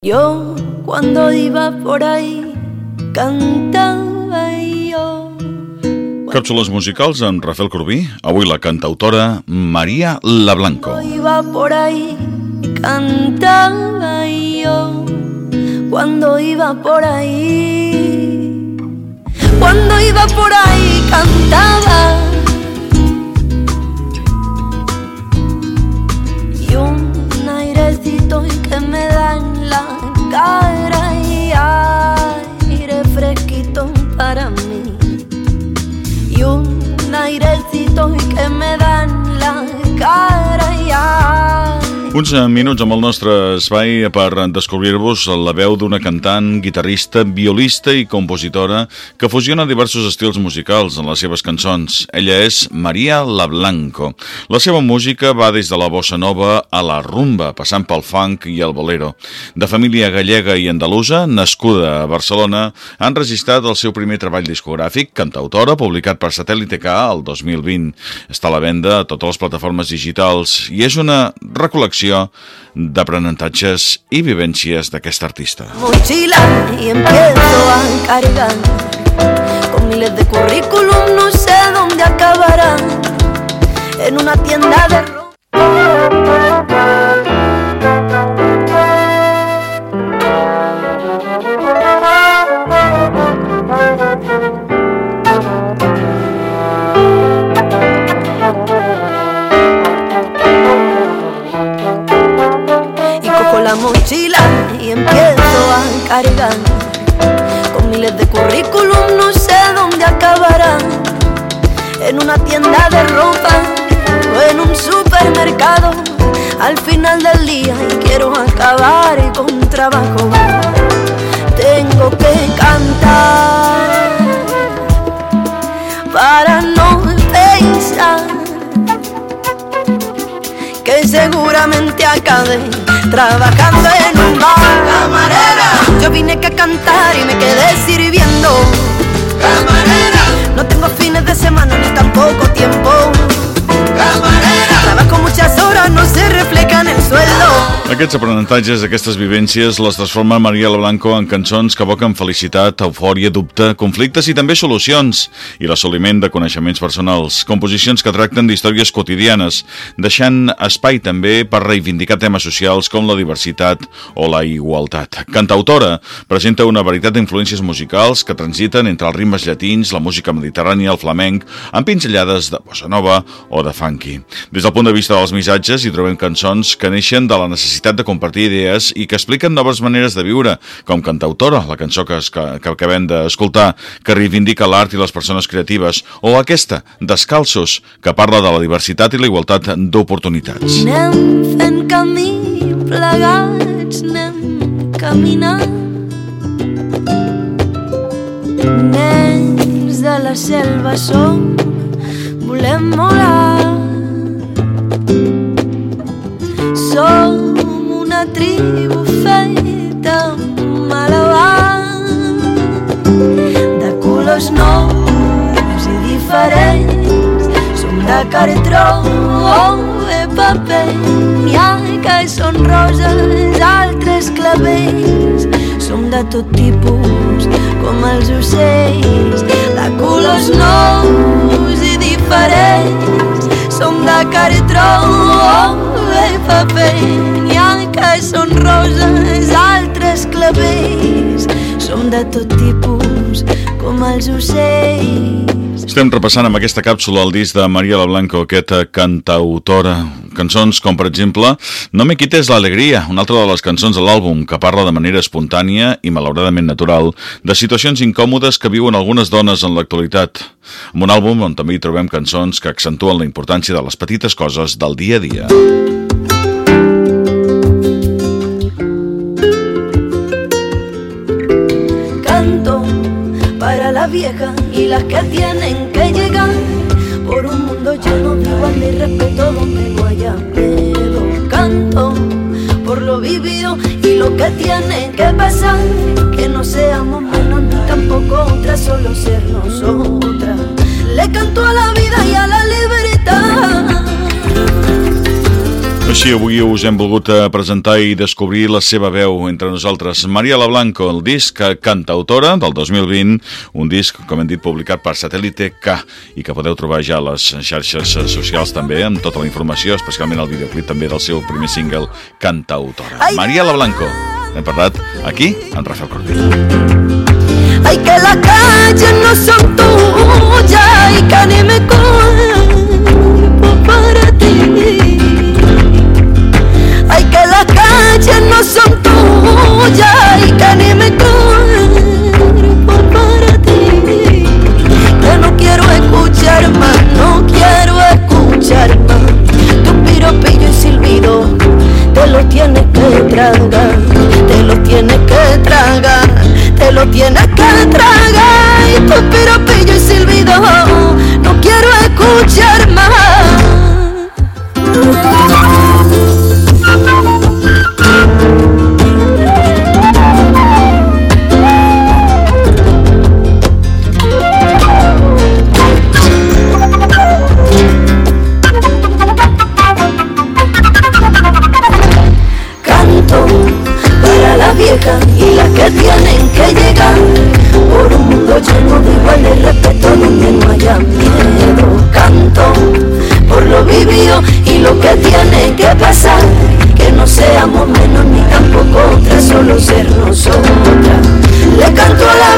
Yo cuando iba por ahí cantaba yo. Càpsules musicals amb Rafael Corbí, avui la cantautora Maria Lablanco. Cuando iba por ahí cantaba yo. Cuando iba por ahí. Cuando iba por ahí cantaba. Uns minuts amb el nostre espai per descobrir-vos la veu d'una cantant, guitarrista, violista i compositora que fusiona diversos estils musicals en les seves cançons. Ella és Maria Lablanco. La seva música va des de la bossa nova a la rumba, passant pel funk i el bolero. De família gallega i andalusa, nascuda a Barcelona, ha enregistrat el seu primer treball discogràfic, cantautora, publicat per Satèl·lite K el 2020. Està a la venda a totes les plataformes digitals i és una recol·lecció d'aprenentatges i vivències d'aquest artista. mochila y empiezo a cargar con miles de currículum, no sé dónde acabarán en una tienda de ropa. Cargar con miles de currículum, no sé dónde acabarán. En una tienda de ropa o en un supermercado. Al final del día y quiero acabar con trabajo. Tengo que cantar para no pensar que seguramente acabe trabajando en un bar. Camarera, yo vine que a cantar y me quedé sirviendo. Camarera, no tengo fines de semana ni tampoco tiempo. Camarera, Aquests aprenentatges, aquestes vivències, les transforma Maria Lablanco en cançons que evoquen felicitat, eufòria, dubte, conflictes i també solucions, i l'assoliment de coneixements personals. Composicions que tracten d'històries quotidianes, deixant espai també per reivindicar temes socials com la diversitat o la igualtat. Cantautora, presenta una varietat d'influències musicals que transiten entre els ritmes llatins, la música mediterrània, el flamenc, amb pinzellades de bossa nova o de funky. Des del punt de vista dels missatges, hi trobem cançons que neixen de la necessitat de compartir idees i que expliquen noves maneres de viure, com Cantautora, la cançó que, que, que acabem d'escoltar, que reivindica l'art i les persones creatives, o aquesta, Descalços, que parla de la diversitat i la igualtat d'oportunitats. Anem fent camí plegats, anem caminant. Nens de la selva som, volem molar. Tribu feta amb malabar de colors nous i diferents. Som de cartró o de paper, n'hi ha que són roses, altres clavells. Som de tot tipus, com els ocells, de colors nous i diferents. Som de cartró o de paper, que són roses, altres clavells. Som de tot tipus, com els ocells. Estem repassant amb aquesta càpsula el disc de Maria Lablanco, aquesta cantautora. Cançons com, per exemple, No me quites l'alegria, una altra de les cançons de l'àlbum que parla de manera espontània i malauradament natural de situacions incòmodes que viuen algunes dones en l'actualitat. Amb un àlbum on també hi trobem cançons que accentuen la importància de les petites coses del dia a dia. Para la vieja y las que tienen que llegar por un mundo lleno de igualdad y respeto donde no haya miedo. Canto por lo vivido y lo que tiene que pasar, que no seamos menos ni tampoco otras, solo ser nosotras. Le canto a la la. Així avui us hem volgut eh, presentar i descobrir la seva veu entre nosaltres. Mariela Blanco, el disc cantautora del 2020, un disc, com hem dit, publicat per Satèl·lite K i que podeu trobar ja a les xarxes socials també, amb tota la informació, especialment el videoclip també del seu primer single, Cantautora. Mariela Blanco, hem parlat aquí, en Rafael Corbí. Ay, que la calle no son tuyas y que ni me cuerpo te lo tienes que tragar, te lo tienes que tragar. Y tu piropillo y silbido no quiero escuchar y lo que tiene que pasar. Que no seamos menos ni tampoco otra, solo ser nosotras. Le canto a la